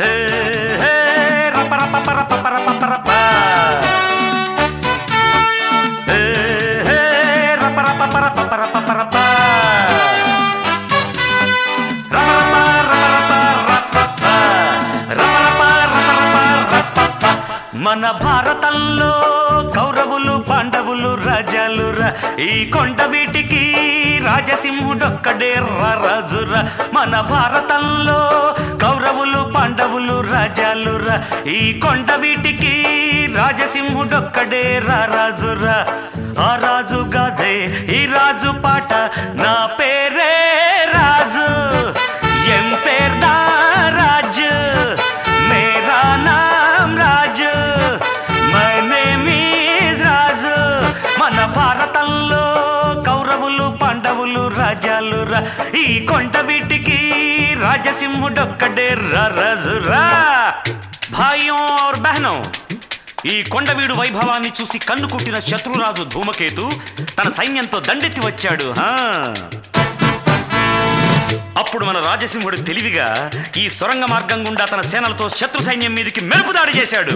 హే, హే, రప రప ప రప ప రప ప రప. హే, హే, రప రప ప రప మన భారతంలో కౌరవులు పాండవులు రాజాలురా ఈ కొండ వీటికి రాజసింహుడొక్కడే రాజురా మన భారతంలో పాండవులు పాండవులు రాజాలురా ఈ కొండ వీటికి రాజసింహుడొక్కడే రాజురా. ఆ రాజు గాదే ఈ రాజు పాట నా పేరే రాజు. ఎం పేర్దా రాజు? మేరా నామ్ రాజు. మై రాజు. మన భారతంలో కౌరవులు పాండవులు రాజాలు రా ఈ కొండ వీటికి రాజసింహుడొక్కడే రజురా భాయ్యం और బహనం ఈ కొండవీడు వైభవాన్ని చూసి కన్ను కుట్టిన శత్రురాజు ధూమకేతు తన సైన్యంతో దండెత్తి వచ్చాడు అప్పుడు మన రాజసింహుడు తెలివిగా ఈ సొరంగ మార్గం గుండా తన సేనలతో శత్రు సైన్యం మీదకి మెరుపు దాడి చేశాడు.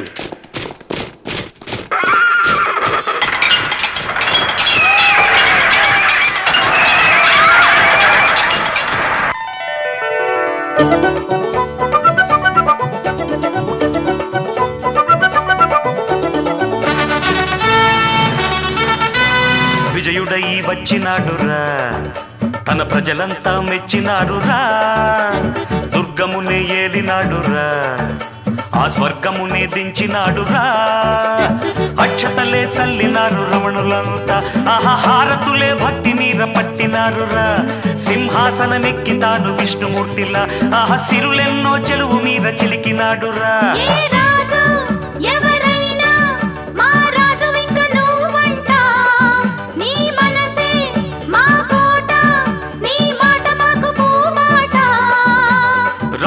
విజయుడై వచ్చినాడురా. తన ప్రజలంతా మెచ్చినాడురా. దుర్గమునే ఏలినాడురా. ఆ స్వర్గమునే దించినాడురా. అక్షతలే చల్లినారు రమణులంతా. ఆహా హారతులే భక్తి మీర పట్టినారురా. సింహాసనమెక్కి తాను విష్ణుమూర్తిలా. ఆహా సిరులెన్నో చెలువు మీద చిలికినాడురా.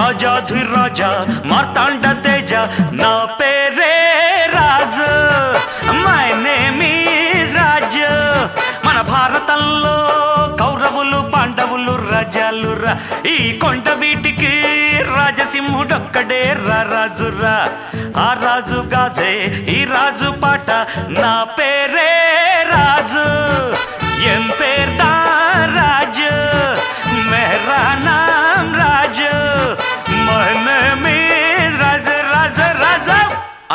రాజాధిరాజా మార్తాండ తేజ నా పేరే Raju. My name is Raju. మన భారతంలో కౌరవులు పాండవులు రాజాలు రా. ఈ కొండ వీటికి రాజసింహుడొక్కడే రా రాజురా ఆ రాజు గాదే ఈ రాజు పాట నా పేరే రాజు. ఎం పేర్దా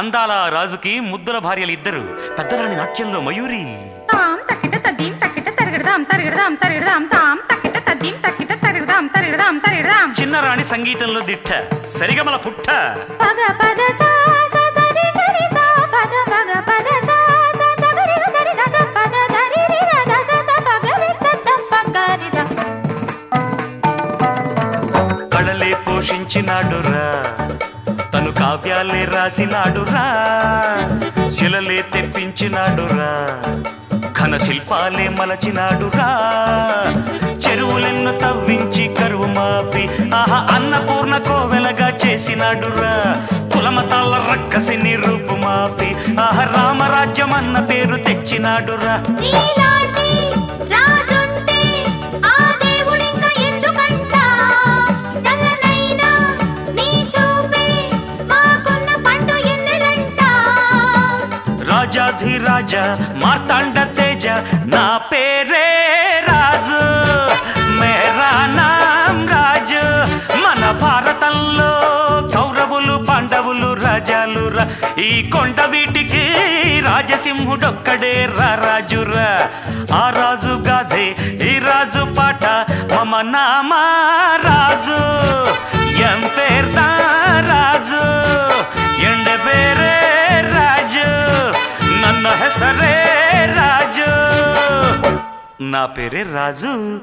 అందాల రాజుకి ముద్దుల భార్యలు ఇద్దరు. పెద్దరాణి నాట్యంలో మయూరి. తాం తక్కిట తద్దీం తక్కిట తరగడదాం తరగడదాం తరగడదాం తాం తక్కిట తద్దీం తక్కిట తరగడదాం తరగడదాం తరగడదాం చిన్నరాణి సంగీతంలో దిట్ట. సరిగమల పుట్ట. పగ పద సా సా సరి గరి సా పద పగ పద సా సా సగరి గ సరి ద స పద ధరి రి ద ద స స పగ రి స ద పగ రి ద కళలే పోషించినాడురా. కావ్యాలే రాసినాడురా. శిలలే తెప్పించినాడురా. ఘన శిల్పాలే మలచినాడురా. చెరువులెన్ను తవ్వించి కరువు మాపి ఆహా అన్నపూర్ణ కోవెలగా చేసినాడురా. కులమతాల రక్కసిని రూపు మాపి ఆహా రామరాజ్యం అన్న పేరు తెచ్చినాడురా. రాజాధిరాజ మార్తాండ తేజ నా పేరే రాజు. మేరా నాం రాజు. మన భారతంలో కౌరవులు పాండవులు రాజాలు రా. ఈ కొండ వీటికి రాజసింహుడొక్కడే రా రాజురా ఆ రాజు గాదే ఈ రాజు పాట మమ నామా రాజు. ఎం పేర్దా రాజు? ఎండ పేరే సరే రాజు. నా పేరే రాజు.